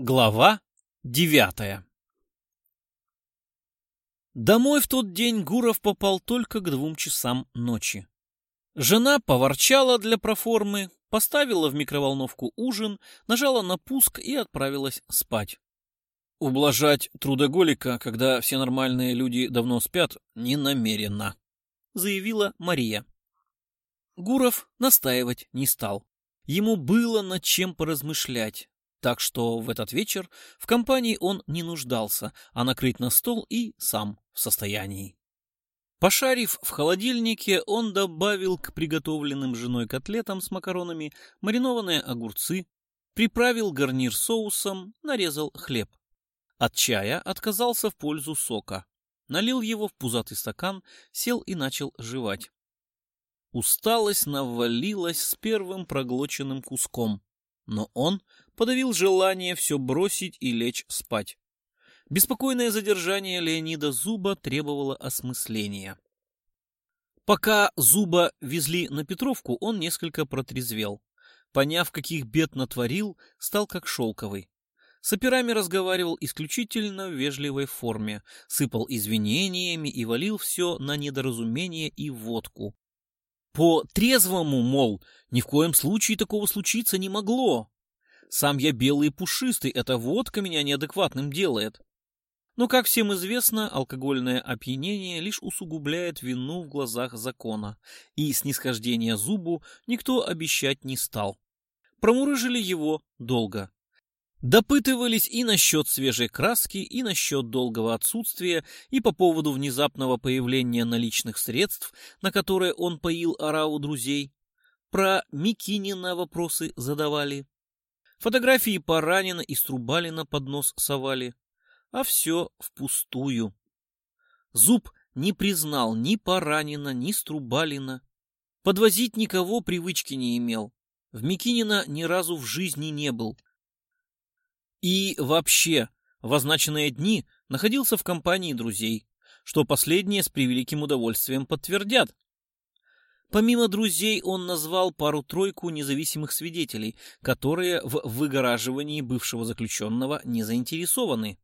Глава девятая Домой в тот день Гуров попал только к двум часам ночи. Жена поворчала для проформы, поставила в микроволновку ужин, нажала на пуск и отправилась спать. Ублажать трудоголика, когда все нормальные люди давно спят, не намерена, заявила Мария. Гуров настаивать не стал. Ему было над чем поразмышлять. Так что в этот вечер в компании он не нуждался, а накрыть на стол и сам в состоянии. Пошарив в холодильнике, он добавил к приготовленным женой котлетам с макаронами маринованные огурцы, приправил гарнир соусом, нарезал хлеб. От чая отказался в пользу сока. Налил его в пузатый стакан, сел и начал жевать. Усталость навалилась с первым проглоченным куском, но он подавил желание все бросить и лечь спать. Беспокойное задержание Леонида Зуба требовало осмысления. Пока Зуба везли на Петровку, он несколько протрезвел. Поняв, каких бед натворил, стал как шелковый. С операми разговаривал исключительно в вежливой форме, сыпал извинениями и валил все на недоразумение и водку. По трезвому, мол, ни в коем случае такого случиться не могло. Сам я белый и пушистый, эта водка меня неадекватным делает. Но, как всем известно, алкогольное опьянение лишь усугубляет вину в глазах закона, и снисхождение зубу никто обещать не стал. Промурыжили его долго. Допытывались и насчет свежей краски, и насчет долгого отсутствия, и по поводу внезапного появления наличных средств, на которые он поил ораву друзей. Про Микинина вопросы задавали. Фотографии Паранина и Струбалина под нос совали. А все впустую. Зуб не признал ни Паранина, ни Струбалина. Подвозить никого привычки не имел. В Микинина ни разу в жизни не был. И вообще, в означенные дни находился в компании друзей, что последние с превеликим удовольствием подтвердят. Помимо друзей он назвал пару-тройку независимых свидетелей, которые в выгораживании бывшего заключенного не заинтересованы.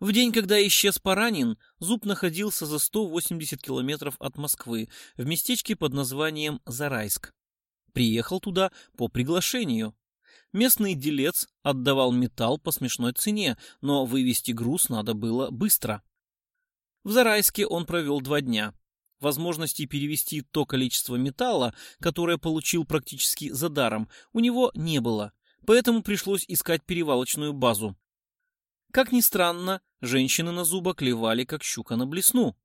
В день, когда исчез Паранин, Зуб находился за 180 километров от Москвы, в местечке под названием Зарайск. Приехал туда по приглашению. Местный делец отдавал металл по смешной цене, но вывести груз надо было быстро. В Зарайске он провел два дня возможности перевести то количество металла, которое получил практически за даром, у него не было, поэтому пришлось искать перевалочную базу. Как ни странно, женщины на зуба клевали, как щука на блесну.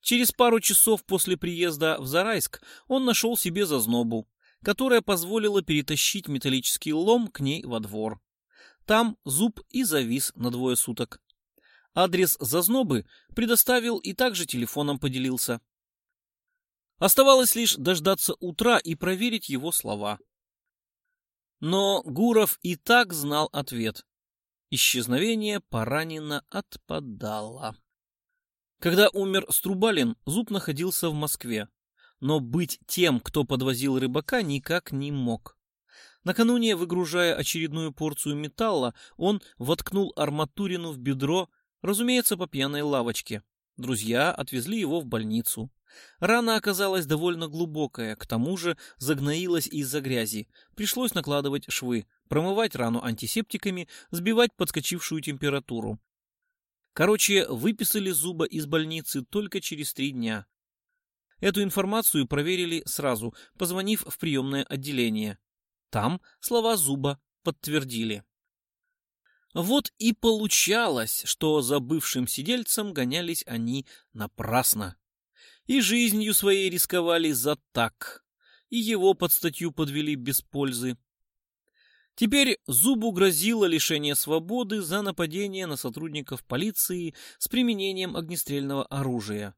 Через пару часов после приезда в Зарайск он нашел себе зазнобу, которая позволила перетащить металлический лом к ней во двор. Там зуб и завис на двое суток. Адрес зазнобы предоставил и также телефоном поделился. Оставалось лишь дождаться утра и проверить его слова. Но Гуров и так знал ответ. Исчезновение Паранина отпадало. Когда умер Струбалин, Зуб находился в Москве. Но быть тем, кто подвозил рыбака, никак не мог. Накануне, выгружая очередную порцию металла, он воткнул арматурину в бедро Разумеется, по пьяной лавочке. Друзья отвезли его в больницу. Рана оказалась довольно глубокая, к тому же загноилась из-за грязи. Пришлось накладывать швы, промывать рану антисептиками, сбивать подскочившую температуру. Короче, выписали зуба из больницы только через три дня. Эту информацию проверили сразу, позвонив в приемное отделение. Там слова зуба подтвердили. Вот и получалось, что за бывшим сидельцем гонялись они напрасно. И жизнью своей рисковали за так, и его под статью подвели без пользы. Теперь Зубу грозило лишение свободы за нападение на сотрудников полиции с применением огнестрельного оружия.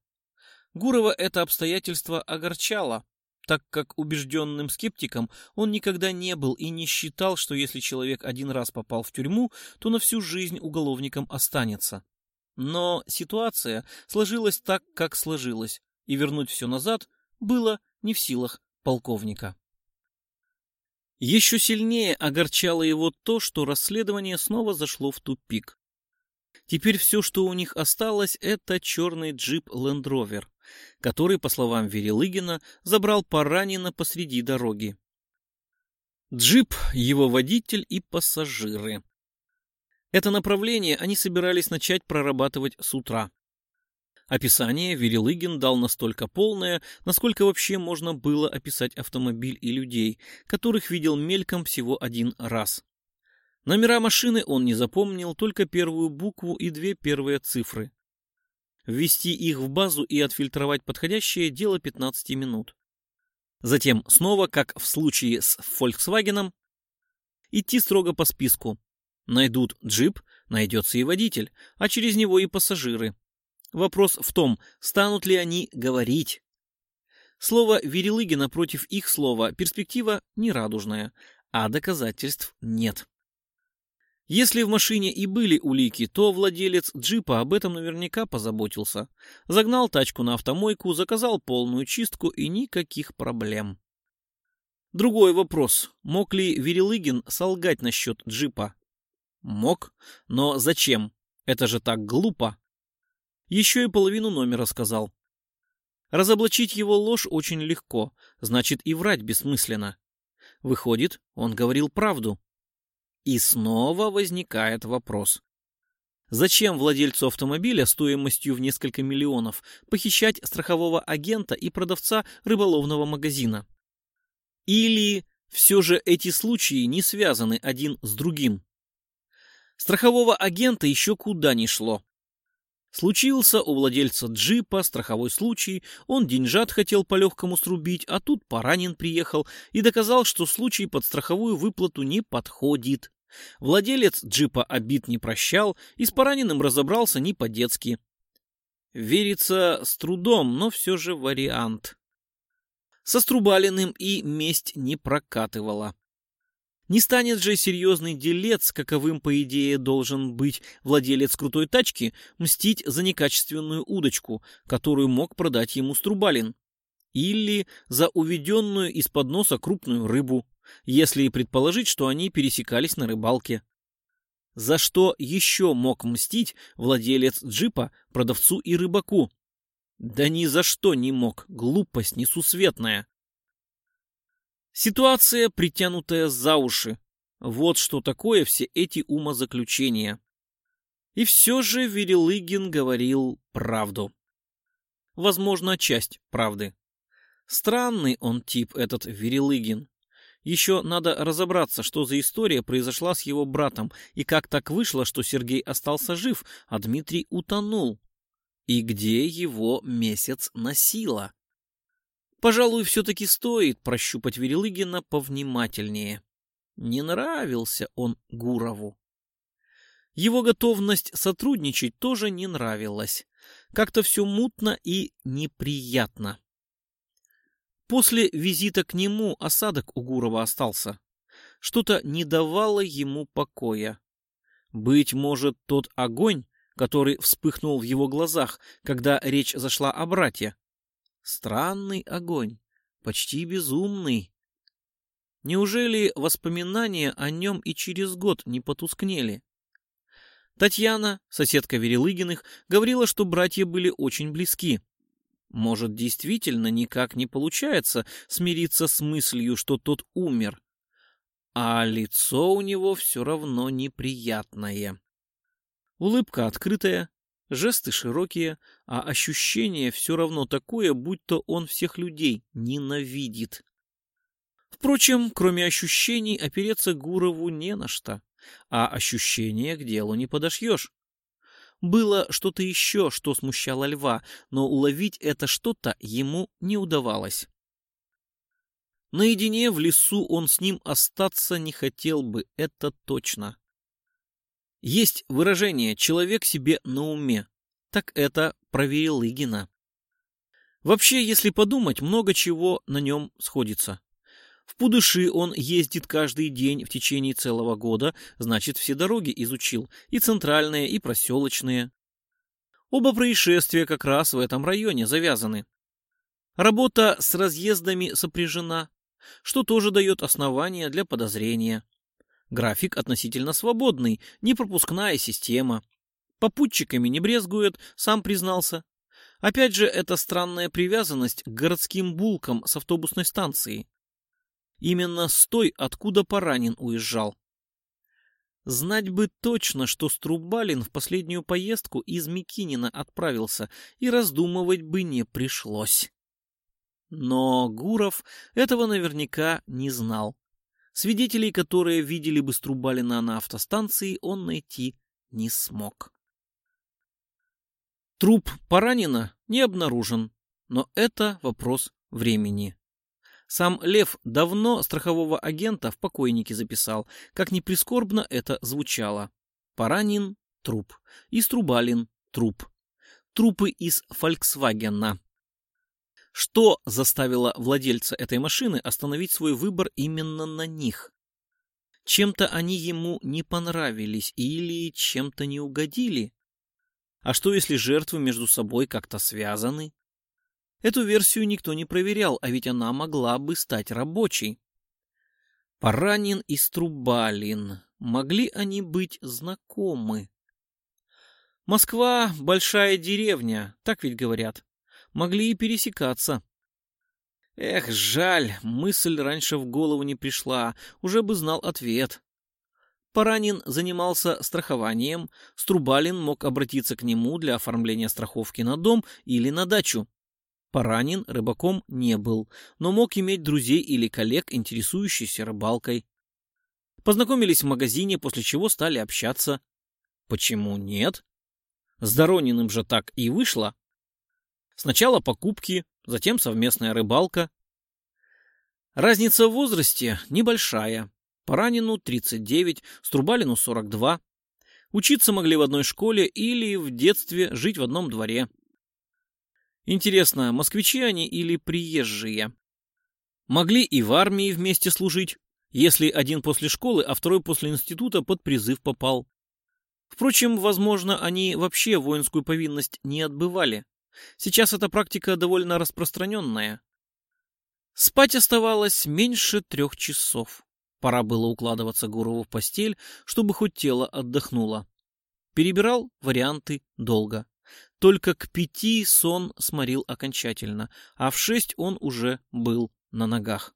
Гурова это обстоятельство огорчало, так как убежденным скептиком он никогда не был и не считал, что если человек один раз попал в тюрьму, то на всю жизнь уголовником останется. Но ситуация сложилась так, как сложилась, и вернуть все назад было не в силах полковника. Еще сильнее огорчало его то, что расследование снова зашло в тупик. Теперь все, что у них осталось, это черный джип Land Rover, который, по словам Верелыгина, забрал Паранина посреди дороги. Джип, его водитель и пассажиры. Это направление они собирались начать прорабатывать с утра. Описание Верелыгин дал настолько полное, насколько вообще можно было описать автомобиль и людей, которых видел мельком всего один раз. Номера машины он не запомнил, только первую букву и две первые цифры. Ввести их в базу и отфильтровать подходящее – дело 15 минут. Затем снова, как в случае с Volkswagen, идти строго по списку. Найдут джип, найдется и водитель, а через него и пассажиры. Вопрос в том, станут ли они говорить. Слово Верелыгина против их слова перспектива нерадужная, а доказательств нет. Если в машине и были улики, то владелец джипа об этом наверняка позаботился. Загнал тачку на автомойку, заказал полную чистку и никаких проблем. Другой вопрос. Мог ли Верелыгин солгать насчет джипа? Мог. Но зачем? Это же так глупо. Еще и половину номера сказал. Разоблачить его ложь очень легко, значит и врать бессмысленно. Выходит, он говорил правду. И снова возникает вопрос. Зачем владельцу автомобиля стоимостью в несколько миллионов похищать страхового агента и продавца рыболовного магазина? Или все же эти случаи не связаны один с другим? Страхового агента еще куда ни шло. Случился у владельца джипа страховой случай, он деньжат хотел по-легкому срубить, а тут поранен приехал и доказал, что случай под страховую выплату не подходит. Владелец джипа обид не прощал и с пораненным разобрался не по-детски. Верится с трудом, но все же вариант. Со Струбалиным и месть не прокатывала. Не станет же серьезный делец, каковым, по идее, должен быть владелец крутой тачки, мстить за некачественную удочку, которую мог продать ему Струбалин. Или за уведенную из-под носа крупную рыбу, если предположить, что они пересекались на рыбалке. За что еще мог мстить владелец джипа, продавцу и рыбаку? Да ни за что не мог, глупость несусветная. Ситуация, притянутая за уши. Вот что такое все эти умозаключения. И все же Верелыгин говорил правду. Возможно, часть правды. Странный он тип, этот Верелыгин. Еще надо разобраться, что за история произошла с его братом, и как так вышло, что Сергей остался жив, а Дмитрий утонул. И где его месяц носило. Пожалуй, все-таки стоит прощупать Верелыгина повнимательнее. Не нравился он Гурову. Его готовность сотрудничать тоже не нравилась. Как-то все мутно и неприятно. После визита к нему осадок у Гурова остался. Что-то не давало ему покоя. Быть может, тот огонь, который вспыхнул в его глазах, когда речь зашла о брате, Странный огонь, почти безумный. Неужели воспоминания о нем и через год не потускнели? Татьяна, соседка Верелыгиных, говорила, что братья были очень близки. Может, действительно никак не получается смириться с мыслью, что тот умер. А лицо у него все равно неприятное. Улыбка открытая, Жесты широкие, а ощущение все равно такое, будто он всех людей ненавидит. Впрочем, кроме ощущений, опереться Гурову не на что, а ощущения к делу не подошьешь. Было что-то еще, что смущало льва, но уловить это что-то ему не удавалось. Наедине в лесу он с ним остаться не хотел бы, это точно. Есть выражение «человек себе на уме». Так это про Верелыгина. Вообще, если подумать, много чего на нем сходится. В Пудыши он ездит каждый день в течение целого года, значит, все дороги изучил, и центральные, и проселочные. Оба происшествия как раз в этом районе завязаны. Работа с разъездами сопряжена. что тоже дает основания для подозрения. График относительно свободный, непропускная система. Попутчиками не брезгует, сам признался. Опять же, это странная привязанность к городским булкам с автобусной станции. Именно с той, откуда Паранин уезжал. Знать бы точно, что Струбалин в последнюю поездку из Микинина отправился, и раздумывать бы не пришлось. Но Гуров этого наверняка не знал. Свидетелей, которые видели бы Струбалина на автостанции, он найти не смог. Труп Паранина не обнаружен, но это вопрос времени. Сам Лев давно страхового агента в покойнике записал, как ни прискорбно это звучало. Паранин — труп, и Струбалин — труп. Трупы из «Фольксвагена». Что заставило владельца этой машины остановить свой выбор именно на них? Чем-то они ему не понравились или чем-то не угодили? А что, если жертвы между собой как-то связаны? Эту версию никто не проверял, а ведь она могла бы стать рабочей. Паранин и Струбалин. Могли они быть знакомы? Москва — большая деревня, так ведь говорят. Могли и пересекаться. Эх, жаль, мысль раньше в голову не пришла, уже бы знал ответ. Паранин занимался страхованием, Струбалин мог обратиться к нему для оформления страховки на дом или на дачу. Паранин рыбаком не был, но мог иметь друзей или коллег, интересующихся рыбалкой. Познакомились в магазине, после чего стали общаться. Почему нет? С Дорониным же так и вышло. Сначала покупки, затем совместная рыбалка. Разница в возрасте небольшая. Паранину 39, Струбалину 42. Учиться могли в одной школе или в детстве жить в одном дворе. Интересно, москвичи они или приезжие? Могли и в армии вместе служить, если один после школы, а второй после института под призыв попал. Впрочем, возможно, они вообще воинскую повинность не отбывали. Сейчас эта практика довольно распространенная. Спать оставалось меньше трех часов. Пора было укладываться Гурову в постель, чтобы хоть тело отдохнуло. Перебирал варианты долго. Только к пяти сон сморил окончательно, а в шесть он уже был на ногах.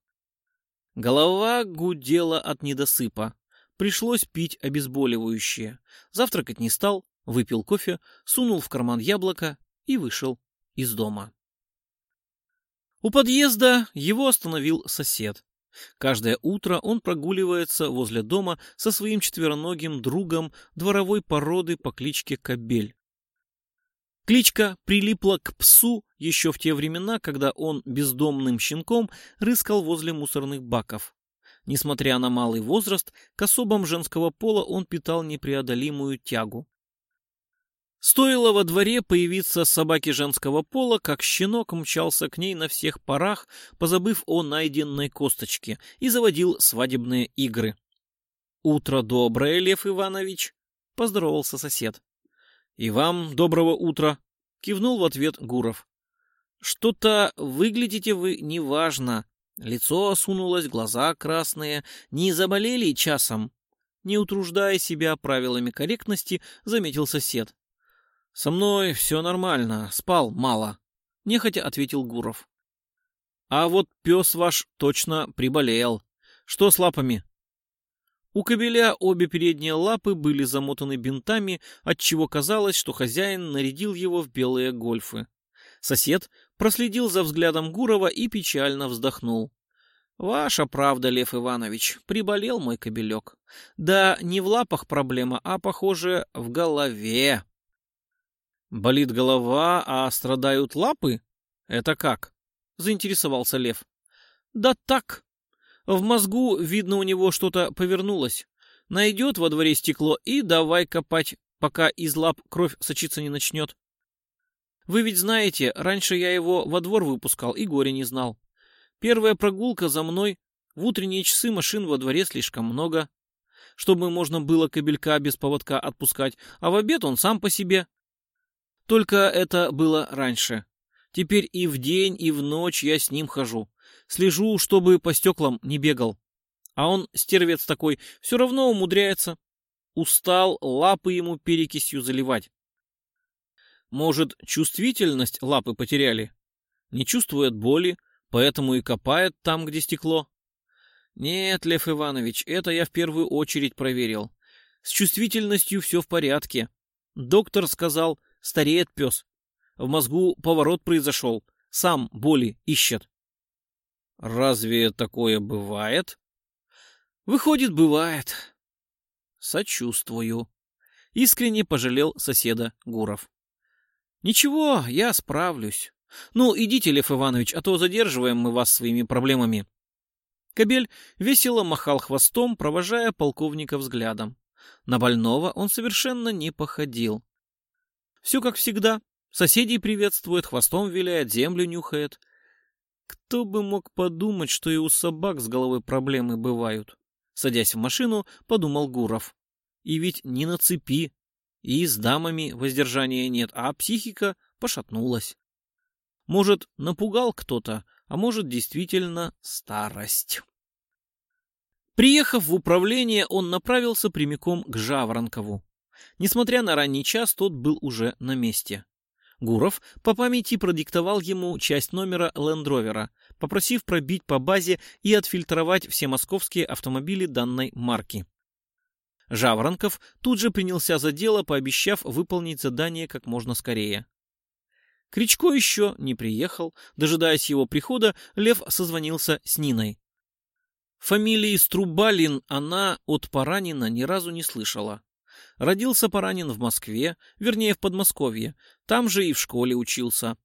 Голова гудела от недосыпа. Пришлось пить обезболивающее. Завтракать не стал, выпил кофе, сунул в карман яблоко и вышел из дома. У подъезда его остановил сосед. Каждое утро он прогуливается возле дома со своим четвероногим другом дворовой породы по кличке Кобель. Кличка прилипла к псу еще в те времена, когда он бездомным щенком рыскал возле мусорных баков. Несмотря на малый возраст, к особам женского пола он питал непреодолимую тягу. Стоило во дворе появиться собаке женского пола, как щенок мчался к ней на всех парах, позабыв о найденной косточке, и заводил свадебные игры. «Утро доброе, Лев Иванович!» — поздоровался сосед. «И вам доброго утра!» — кивнул в ответ Гуров. «Что-то выглядите вы неважно. Лицо осунулось, глаза красные. Не заболели часом?» Не утруждая себя правилами корректности, заметил сосед. «Со мной все нормально, спал мало», — нехотя ответил Гуров. «А вот пес ваш точно приболел. Что с лапами?» У кобеля обе передние лапы были замотаны бинтами, отчего казалось, что хозяин нарядил его в белые гольфы. Сосед проследил за взглядом Гурова и печально вздохнул. «Ваша правда, Лев Иванович, приболел мой кобелек. Да не в лапах проблема, а, похоже, в голове». «Болит голова, а страдают лапы? Это как?» — заинтересовался Лев. «Да так», в мозгу, видно, у него что-то повернулось. Найдет во дворе стекло и давай копать, пока из лап кровь сочиться не начнет. Вы ведь знаете, раньше я его во двор выпускал и горе не знал. Первая прогулка за мной. В утренние часы машин во дворе слишком много, чтобы можно было кабелька без поводка отпускать, а в обед он сам по себе. Только это было раньше. Теперь и в день, и в ночь я с ним хожу. Слежу, чтобы по стеклам не бегал. А он, стервец такой, все равно умудряется. Устал лапы ему перекисью заливать. Может, чувствительность лапы потеряли? Не чувствует боли, поэтому и копает там, где стекло. Нет, Лев Иванович, это я в первую очередь проверил. С чувствительностью все в порядке. Доктор сказал, стареет пес. В мозгу поворот произошел. Сам боли ищет. Разве такое бывает? Выходит, бывает. Сочувствую. Искренне пожалел соседа Гуров. Ничего, я справлюсь. Ну, идите, Лев Иванович, а то задерживаем мы вас своими проблемами. Кобель весело махал хвостом, провожая полковника взглядом. На больного он совершенно не походил. Все как всегда. Соседей приветствует, хвостом виляет, землю нюхает. Кто бы мог подумать, что и у собак с головой проблемы бывают? Садясь в машину, подумал Гуров. И ведь не на цепи, и с дамами воздержания нет, а психика пошатнулась. Может, напугал кто-то, а может, действительно старость. Приехав в управление, он направился прямиком к Жаворонкову. Несмотря на ранний час, тот был уже на месте. Гуров по памяти продиктовал ему часть номера Лендровера, попросив пробить по базе и отфильтровать все московские автомобили данной марки. Жаворонков тут же принялся за дело, пообещав выполнить задание как можно скорее. Кричко еще не приехал. Дожидаясь его прихода, Лев созвонился с Ниной. Фамилии Струбалин она от Паранина ни разу не слышала. Родился Паранин в Москве, вернее, в Подмосковье. Там же и в школе учился.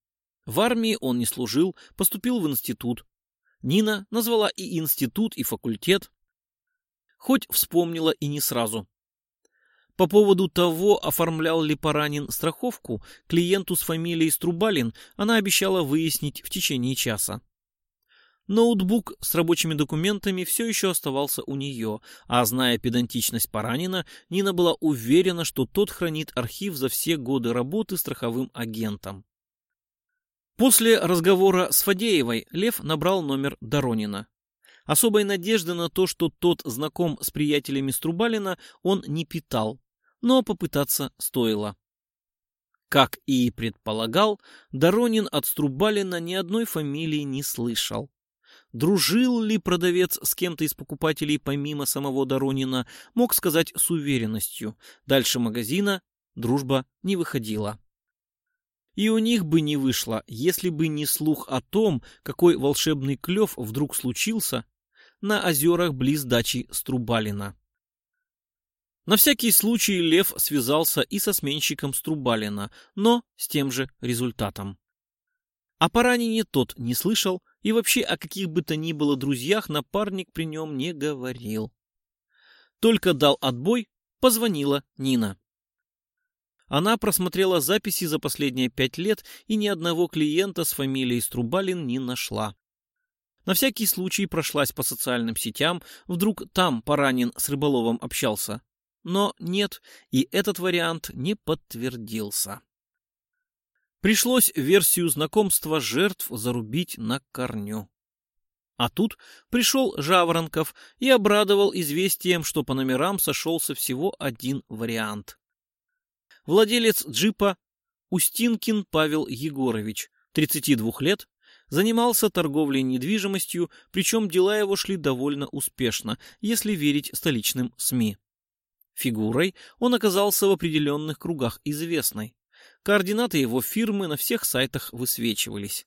В армии он не служил, поступил в институт. Нина назвала и институт, и факультет. Хоть вспомнила и не сразу. По поводу того, оформлял ли Паранин страховку, клиенту с фамилией Струбалин она обещала выяснить в течение часа. Ноутбук с рабочими документами все еще оставался у нее, а зная педантичность Паранина, Нина была уверена, что тот хранит архив за все годы работы страховым агентом. После разговора с Фадеевой Лев набрал номер Доронина. Особой надежды на то, что тот знаком с приятелями Струбалина, он не питал но попытаться стоило. Как и предполагал, Доронин от Струбалина ни одной фамилии не слышал. Дружил ли продавец с кем-то из покупателей помимо самого Доронина, мог сказать с уверенностью. Дальше магазина дружба не выходила. И у них бы не вышло, если бы не слух о том, какой волшебный клев вдруг случился на озерах близ дачи Струбалина. На всякий случай Лев связался и со сменщиком Струбалина, но с тем же результатом. О поранении тот не слышал и вообще о каких бы то ни было друзьях напарник при нем не говорил. Только дал отбой, позвонила Нина. Она просмотрела записи за последние пять лет и ни одного клиента с фамилией Струбалин не нашла. На всякий случай прошлась по социальным сетям, вдруг там Паранин с Рыболовым общался. Но нет, и этот вариант не подтвердился. Пришлось версию знакомства жертв зарубить на корню. А тут пришел Жаворонков и обрадовал известием, что по номерам сошелся всего один вариант. Владелец джипа Устинкин Павел Егорович, 32 лет, занимался торговлей недвижимостью, причем дела его шли довольно успешно, если верить столичным СМИ. Фигурой он оказался в определенных кругах известной. Координаты его фирмы на всех сайтах высвечивались.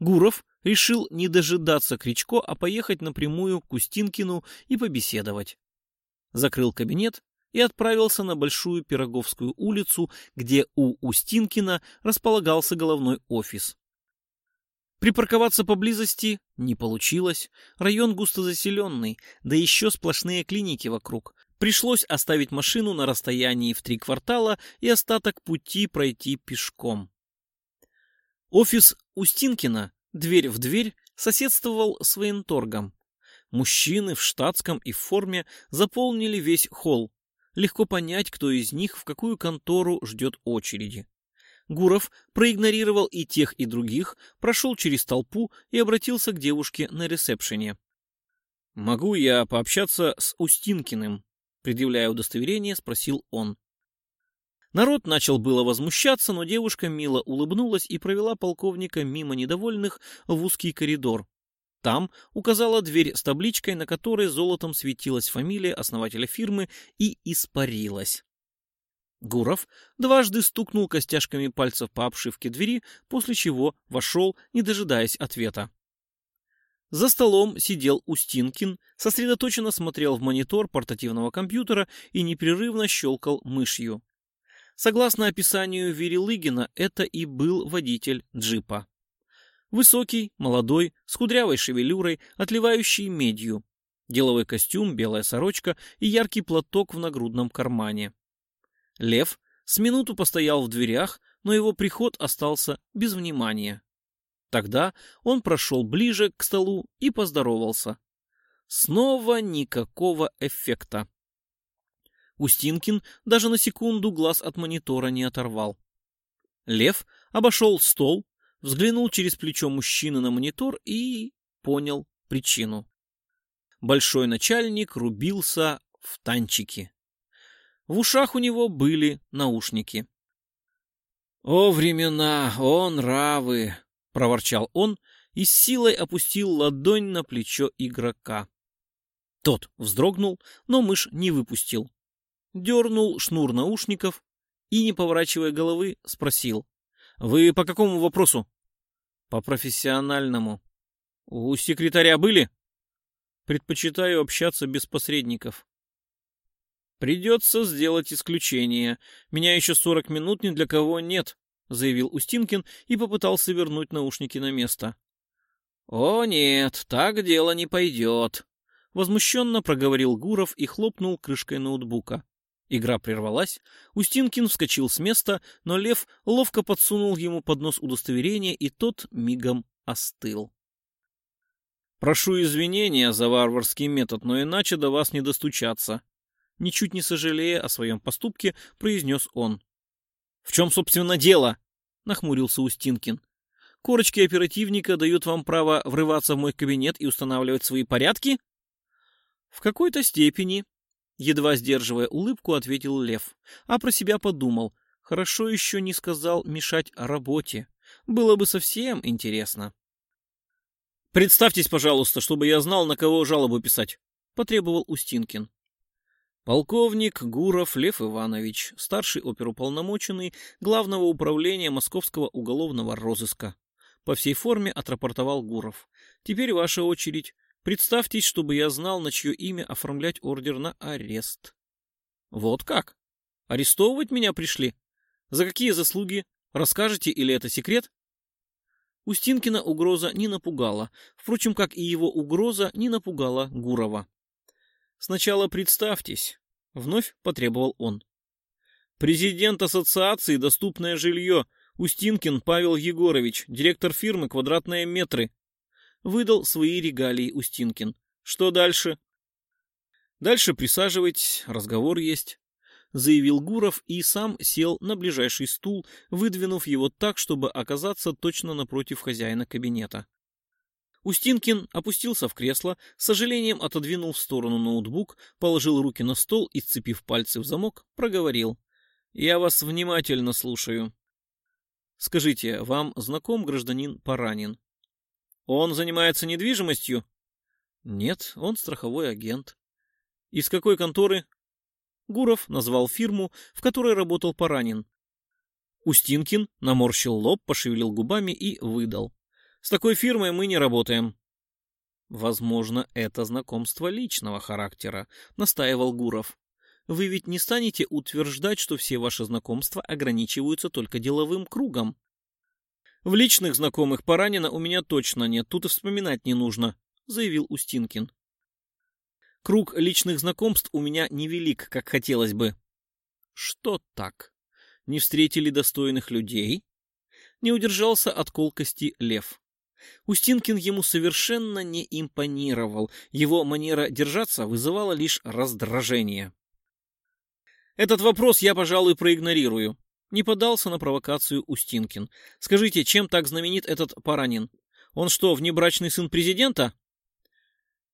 Гуров решил не дожидаться Кричко, а поехать напрямую к Устинкину и побеседовать. Закрыл кабинет и отправился на Большую Пироговскую улицу, где у Устинкина располагался головной офис. Припарковаться поблизости не получилось. Район густозаселенный, да еще сплошные клиники вокруг. Пришлось оставить машину на расстоянии в три квартала и остаток пути пройти пешком. Офис Устинкина, дверь в дверь, соседствовал с военторгом. Мужчины в штатском и в форме заполнили весь холл. Легко понять, кто из них в какую контору ждет очереди. Гуров проигнорировал и тех, и других, прошел через толпу и обратился к девушке на ресепшене. «Могу я пообщаться с Устинкиным?» Предъявляя удостоверение, спросил он. Народ начал было возмущаться, но девушка мило улыбнулась и провела полковника мимо недовольных в узкий коридор. Там указала дверь с табличкой, на которой золотом светилась фамилия основателя фирмы и испарилась. Гуров дважды стукнул костяшками пальцев по обшивке двери, после чего вошел, не дожидаясь ответа. За столом сидел Устинкин, сосредоточенно смотрел в монитор портативного компьютера и непрерывно щелкал мышью. Согласно описанию Верилыгина, это и был водитель джипа. Высокий, молодой, с кудрявой шевелюрой, отливающий медью. Деловой костюм, белая сорочка и яркий платок в нагрудном кармане. Лев с минуту постоял в дверях, но его приход остался без внимания. Тогда он прошел ближе к столу и поздоровался. Снова никакого эффекта. Устинкин даже на секунду глаз от монитора не оторвал. Лев обошел стол, взглянул через плечо мужчины на монитор и понял причину. Большой начальник рубился в танчики. В ушах у него были наушники. «О времена, о нравы!» — проворчал он и с силой опустил ладонь на плечо игрока. Тот вздрогнул, но мышь не выпустил. Дернул шнур наушников и, не поворачивая головы, спросил. «Вы по какому вопросу?» «По профессиональному». «У секретаря были?» «Предпочитаю общаться без посредников». «Придется сделать исключение. Меня еще сорок минут ни для кого нет», заявил Устинкин и попытался вернуть наушники на место. «О нет, так дело не пойдет», — возмущенно проговорил Гуров и хлопнул крышкой ноутбука. Игра прервалась, Устинкин вскочил с места, но Лев ловко подсунул ему под нос удостоверение, и тот мигом остыл. «Прошу извинения за варварский метод, но иначе до вас не достучаться», ничуть не сожалея о своем поступке, произнес он. В чем, собственно, дело? Нахмурился Устинкин. Корочки оперативника дают вам право врываться в мой кабинет и устанавливать свои порядки? В какой-то степени, едва сдерживая улыбку, ответил Лев, а про себя подумал. Хорошо еще не сказал мешать работе. Было бы совсем интересно. «Представьтесь, пожалуйста, чтобы я знал, на кого жалобу писать», — потребовал Устинкин. Полковник Гуров Лев Иванович, старший оперуполномоченный Главного управления Московского уголовного розыска. По всей форме отрапортовал Гуров. Теперь ваша очередь. Представьтесь, чтобы я знал, на чье имя оформлять ордер на арест. Вот как? Арестовывать меня пришли? За какие заслуги? Расскажете или это секрет? Устинкина угроза не напугала, впрочем, как и его угроза не напугала Гурова. Сначала представьтесь, — вновь потребовал он. Президент Ассоциации «Доступное жилье» Устинкин Павел Егорович, директор фирмы «Квадратные метры». Выдал свои регалии Устинкин. Что дальше? Дальше присаживайтесь, разговор есть. Заявил Гуров и сам сел на ближайший стул, выдвинув его так, чтобы оказаться точно напротив хозяина кабинета. Устинкин опустился в кресло, с сожалением отодвинул в сторону ноутбук, положил руки на стол и, сцепив пальцы в замок, проговорил. «Я вас внимательно слушаю». «Скажите, вам знаком гражданин Паранин?» «Он занимается недвижимостью?» «Нет, он страховой агент». «Из какой конторы?» Гуров назвал фирму, в которой работал Паранин. Устинкин наморщил лоб, пошевелил губами и выдал. С такой фирмой мы не работаем. Возможно, это знакомство личного характера, настаивал Гуров. Вы ведь не станете утверждать, что все ваши знакомства ограничиваются только деловым кругом. В личных знакомых Паранина у меня точно нет, тут и вспоминать не нужно, заявил Устинкин. Круг личных знакомств у меня невелик, как хотелось бы. Что так? Не встретили достойных людей? Не удержался от колкости Лев. Устинкин ему совершенно не импонировал, его манера держаться вызывала лишь раздражение. «Этот вопрос я, пожалуй, проигнорирую», Не поддался на провокацию Устинкин. Скажите, чем так знаменит этот Паранин? Он что, внебрачный сын президента?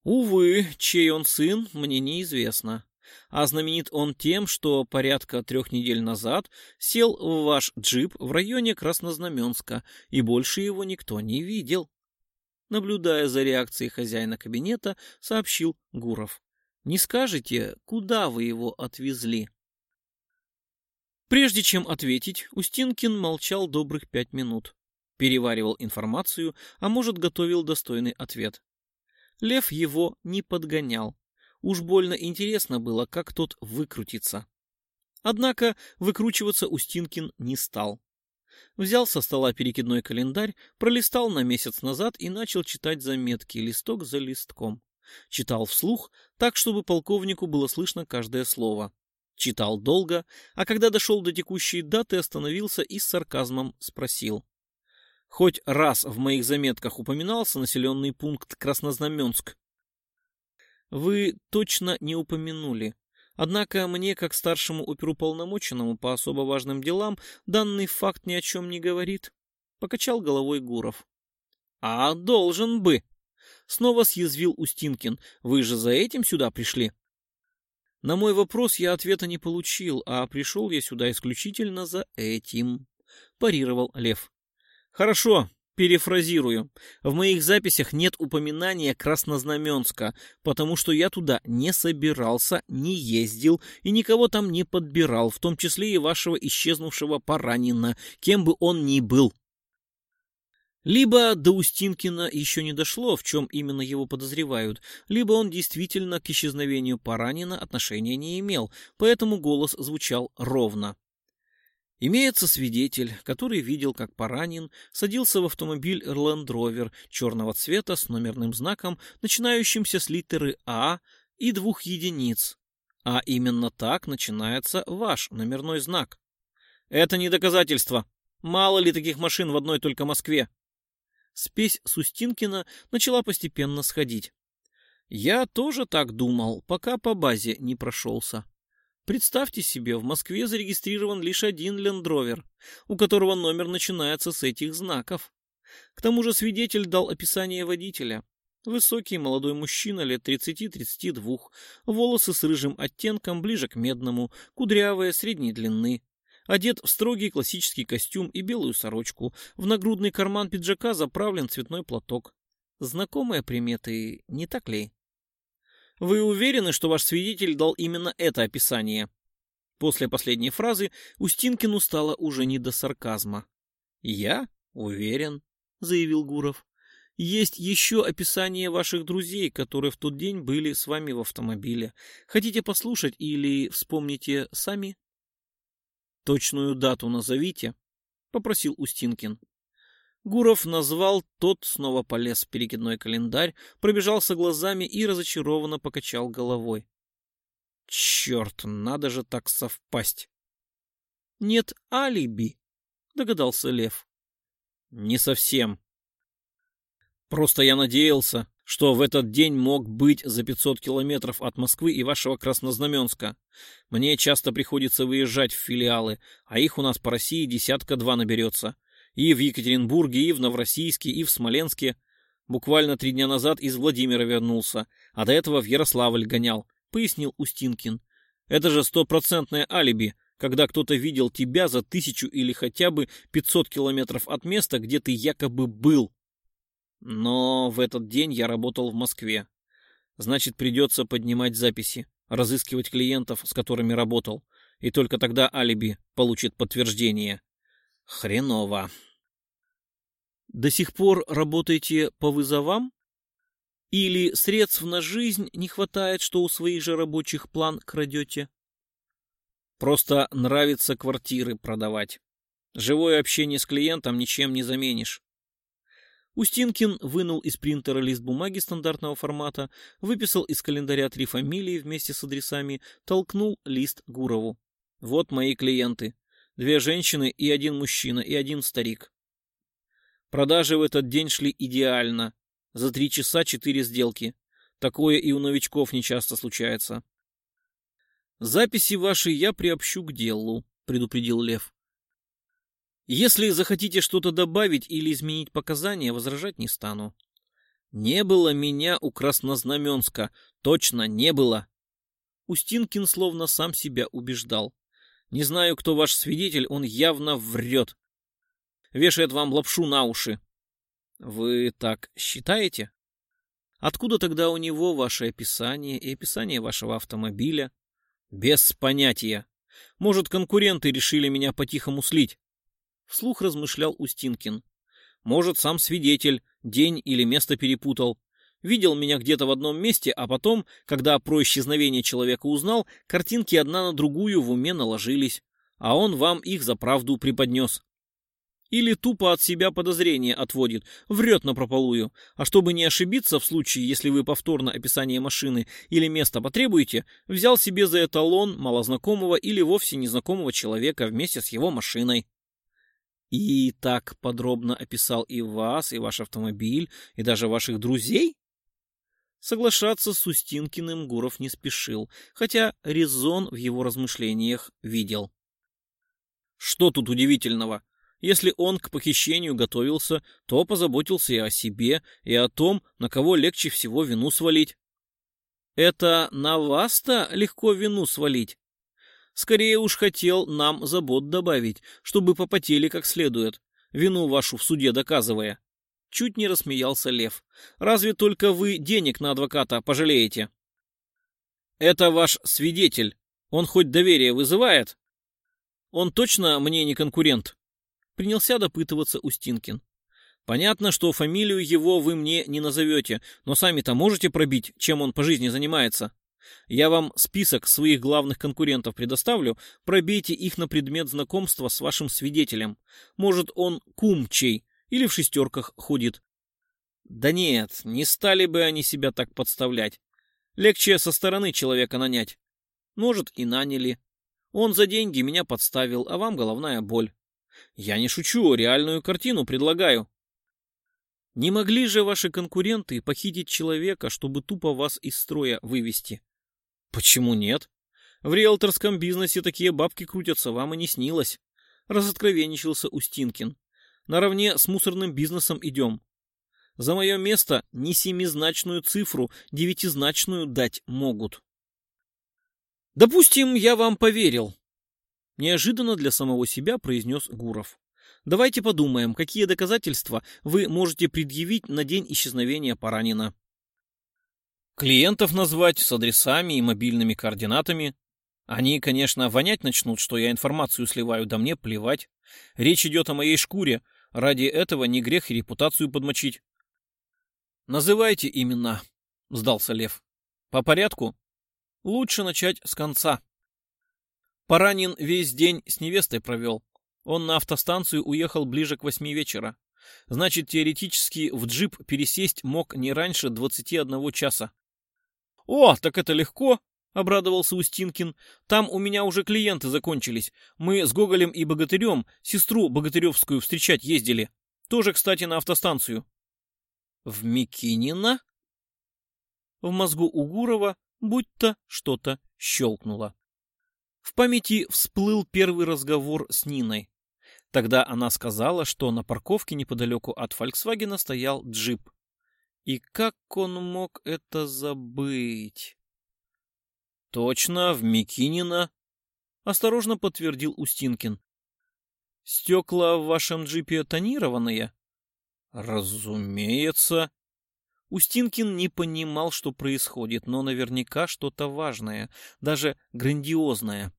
Увы, чей он сын, мне неизвестно. А знаменит он тем, что порядка трех недель назад сел в ваш джип в районе Краснознаменска, и больше его никто не видел. Наблюдая за реакцией хозяина кабинета, сообщил Гуров. «Не скажете, куда вы его отвезли?» Прежде чем ответить, Устинкин молчал добрых пять минут. Переваривал информацию, а может, готовил достойный ответ. Лев его не подгонял. Уж больно интересно было, как тот выкрутится. Однако выкручиваться Устинкин не стал. Взял со стола перекидной календарь, пролистал на месяц назад и начал читать заметки листок за листком. Читал вслух, так, чтобы полковнику было слышно каждое слово. Читал долго, а когда дошел до текущей даты, остановился и с сарказмом спросил. Хоть раз в моих заметках упоминался населенный пункт Краснознаменск. Вы точно не упомянули. Однако мне, как старшему оперуполномоченному по особо важным делам, данный факт ни о чем не говорит. Покачал головой Гуров. А должен бы. Снова съязвил Устинкин. Вы же за этим сюда пришли? На мой вопрос я ответа не получил, а пришел я сюда исключительно за этим, парировал Лев. Хорошо, перефразирую. В моих записях нет упоминания Краснознаменска, потому что я туда не собирался, не ездил и никого там не подбирал, в том числе и вашего исчезнувшего Паранина, кем бы он ни был. Либо до Устинкина еще не дошло, в чем именно его подозревают, либо он действительно к исчезновению Паранина отношения не имел, поэтому голос звучал ровно. Имеется свидетель, который видел, как Паранин садился в автомобиль Land Rover черного цвета с номерным знаком, начинающимся с литеры А и двух единиц. А именно так начинается ваш номерной знак. Это не доказательство. Мало ли таких машин в одной только Москве спесь Сустинкина начала постепенно сходить. Я тоже так думал, пока по базе не прошелся. Представьте себе, в Москве зарегистрирован лишь один лендровер, у которого номер начинается с этих знаков. К тому же свидетель дал описание водителя. Высокий молодой мужчина лет 30-32, волосы с рыжим оттенком ближе к медному, кудрявые, средней длины, Одет в строгий классический костюм и белую сорочку. В нагрудный карман пиджака заправлен цветной платок. Знакомые приметы, не так ли? Вы уверены, что ваш свидетель дал именно это описание? После последней фразы Устинкину стало уже не до сарказма. «Я уверен», — заявил Гуров. «Есть еще описание ваших друзей, которые в тот день были с вами в автомобиле. Хотите послушать или вспомните сами?» Точную дату назовите, попросил Устинкин. Гуров назвал, тот снова полез в перекидной календарь, пробежался глазами и разочарованно покачал головой. Черт, надо же так совпасть. Нет алиби, догадался Лев. Не совсем. Просто я надеялся, что в этот день мог быть за 500 километров от Москвы и вашего Краснознаменска. Мне часто приходится выезжать в филиалы, а их у нас по России десятка-два наберется. И в Екатеринбурге, и в Новороссийске, и в Смоленске. Буквально три дня назад из Владимира вернулся, а до этого в Ярославль гонял, пояснил Устинкин. Это же стопроцентное алиби, когда кто-то видел тебя за тысячу или хотя бы 500 километров от места, где ты якобы был. Но в этот день я работал в Москве. Значит, придется поднимать записи, разыскивать клиентов, с которыми работал. И только тогда алиби получит подтверждение. Хреново. До сих пор работаете по вызовам? Или средств на жизнь не хватает, что у своих же рабочих план крадете? Просто нравится квартиры продавать. Живое общение с клиентом ничем не заменишь. Устинкин вынул из принтера лист бумаги стандартного формата, выписал из календаря три фамилии вместе с адресами, толкнул лист Гурову. Вот мои клиенты. Две женщины и один мужчина, и один старик. Продажи в этот день шли идеально. За три часа четыре сделки. Такое и у новичков не часто случается. Записи ваши я приобщу к делу, предупредил Лев. Если захотите что-то добавить или изменить показания, возражать не стану. Не было меня у Краснознаменска, точно не было. Устинкин словно сам себя убеждал. Не знаю, кто ваш свидетель, он явно врет. Вешает вам лапшу на уши. Вы так считаете? Откуда тогда у него ваше описание и описание вашего автомобиля? Без понятия. Может, конкуренты решили меня по-тихому слить? Вслух размышлял Устинкин. Может, сам свидетель день или место перепутал. Видел меня где-то в одном месте, а потом, когда про исчезновение человека узнал, картинки одна на другую в уме наложились, а он вам их за правду преподнес. Или тупо от себя подозрение отводит, врет напропалую. А чтобы не ошибиться в случае, если вы повторно описание машины или места потребуете, взял себе за эталон малознакомого или вовсе незнакомого человека вместе с его машиной. И так подробно описал и вас, и ваш автомобиль, и даже ваших друзей? Соглашаться с Устинкиным Гуров не спешил, хотя резон в его размышлениях видел. Что тут удивительного? Если он к похищению готовился, то позаботился и о себе, и о том, на кого легче всего вину свалить. Это на вас-то легко вину свалить? Скорее уж хотел нам забот добавить, чтобы попотели как следует, вину вашу в суде доказывая. Чуть не рассмеялся Лев. Разве только вы денег на адвоката пожалеете? Это ваш свидетель. Он хоть доверие вызывает? Он точно мне не конкурент? Принялся допытываться Устинкин. Понятно, что фамилию его вы мне не назовете, но сами-то можете пробить, чем он по жизни занимается. Я вам список своих главных конкурентов предоставлю, пробейте их на предмет знакомства с вашим свидетелем. Может, он кум чей или в шестерках ходит. Да нет, не стали бы они себя так подставлять. Легче со стороны человека нанять. Может, и наняли. Он за деньги меня подставил, а вам головная боль. Я не шучу, реальную картину предлагаю. Не могли же ваши конкуренты похитить человека, чтобы тупо вас из строя вывести? Почему нет? В риэлторском бизнесе такие бабки крутятся, вам и не снилось. Разоткровенничался Устинкин. Наравне с мусорным бизнесом идем. За мое место не семизначную цифру, девятизначную дать могут. Допустим, я вам поверил, Неожиданно для самого себя произнес Гуров. Давайте подумаем, какие доказательства вы можете предъявить на день исчезновения Паранина. Клиентов назвать с адресами и мобильными координатами. Они, конечно, вонять начнут, что я информацию сливаю, да мне плевать. Речь идет о моей шкуре. Ради этого не грех и репутацию подмочить. Называйте имена, сдался Лев. По порядку? Лучше начать с конца. Паранин весь день с невестой провел. Он на автостанцию уехал ближе к восьми вечера. Значит, теоретически в джип пересесть мог не раньше двадцати одного часа. «О, так это легко!» — обрадовался Устинкин. «Там у меня уже клиенты закончились. Мы с Гоголем и Богатырем сестру Богатыревскую встречать ездили. Тоже, кстати, на автостанцию». «В Микинино?» В мозгу у Гурова будто что-то щелкнуло. В памяти всплыл первый разговор с Ниной. Тогда она сказала, что на парковке неподалеку от Фольксвагена стоял джип. И как он мог это забыть? Точно, в Микинино, осторожно подтвердил Устинкин. Стекла в вашем джипе тонированные? Разумеется. Устинкин не понимал, что происходит, но наверняка что-то важное, даже грандиозное.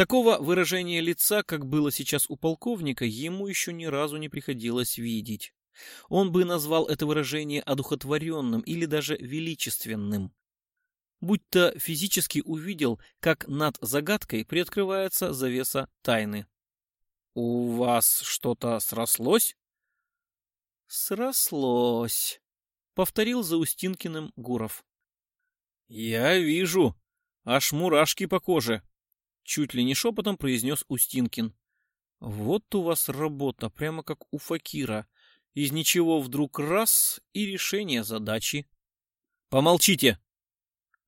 Такого выражения лица, как было сейчас у полковника, ему еще ни разу не приходилось видеть. Он бы назвал это выражение одухотворенным или даже величественным. Будь-то физически увидел, как над загадкой приоткрывается завеса тайны. «У вас что-то срослось?» «Срослось», — повторил за Устинкиным Гуров. «Я вижу. Аж мурашки по коже», Чуть ли не шепотом произнес Устинкин. Вот у вас работа, прямо как у Факира. Из ничего вдруг раз и решение задачи. Помолчите!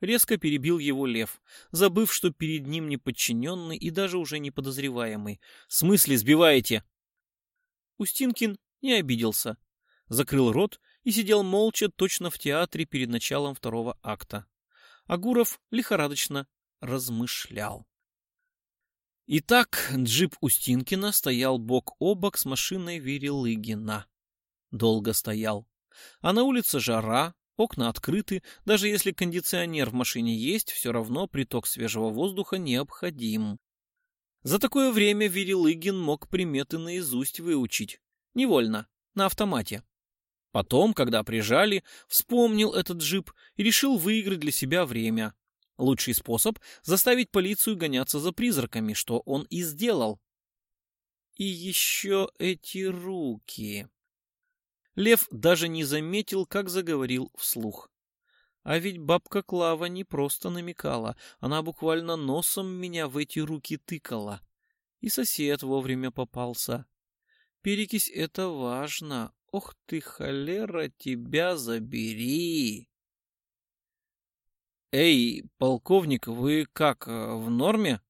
резко перебил его лев, забыв, что перед ним не подчиненный и даже уже не подозреваемый. «В смысле сбиваете?» Устинкин не обиделся, закрыл рот и сидел молча точно в театре перед началом второго акта. Агуров лихорадочно размышлял. Итак, джип Устинкина стоял бок о бок с машиной Верелыгина. Долго стоял. А на улице жара, окна открыты, даже если кондиционер в машине есть, все равно приток свежего воздуха необходим. За такое время Верелыгин мог приметы наизусть выучить. Невольно, на автомате. Потом, когда прижали, вспомнил этот джип и решил выиграть для себя время. Лучший способ — заставить полицию гоняться за призраками, что он и сделал. И еще эти руки. Лев даже не заметил, как заговорил вслух. А ведь бабка Клава не просто намекала, она буквально носом меня в эти руки тыкала. И сосед вовремя попался. Перекись — это важно. Ох ты, холера, тебя забери! «Эй, полковник, вы как, в норме?»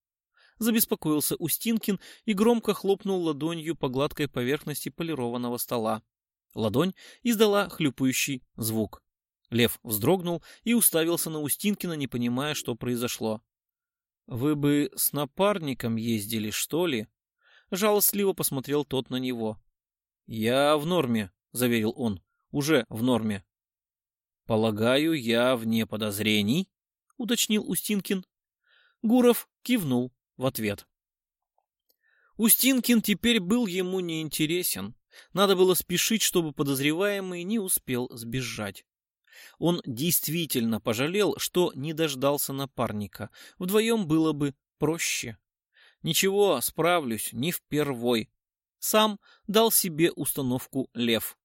Забеспокоился Устинкин и громко хлопнул ладонью по гладкой поверхности полированного стола. Ладонь издала хлюпающий звук. Лев вздрогнул и уставился на Устинкина, не понимая, что произошло. «Вы бы с напарником ездили, что ли?» Жалостливо посмотрел тот на него. «Я в норме», — заверил он. «Уже в норме». «Полагаю, я вне подозрений?» — уточнил Устинкин. Гуров кивнул в ответ. Устинкин теперь был ему неинтересен. Надо было спешить, чтобы подозреваемый не успел сбежать. Он действительно пожалел, что не дождался напарника. Вдвоем было бы проще. Ничего, справлюсь, не впервой. Сам дал себе установку лев.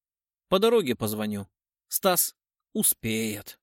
По дороге позвоню. Стас успеет.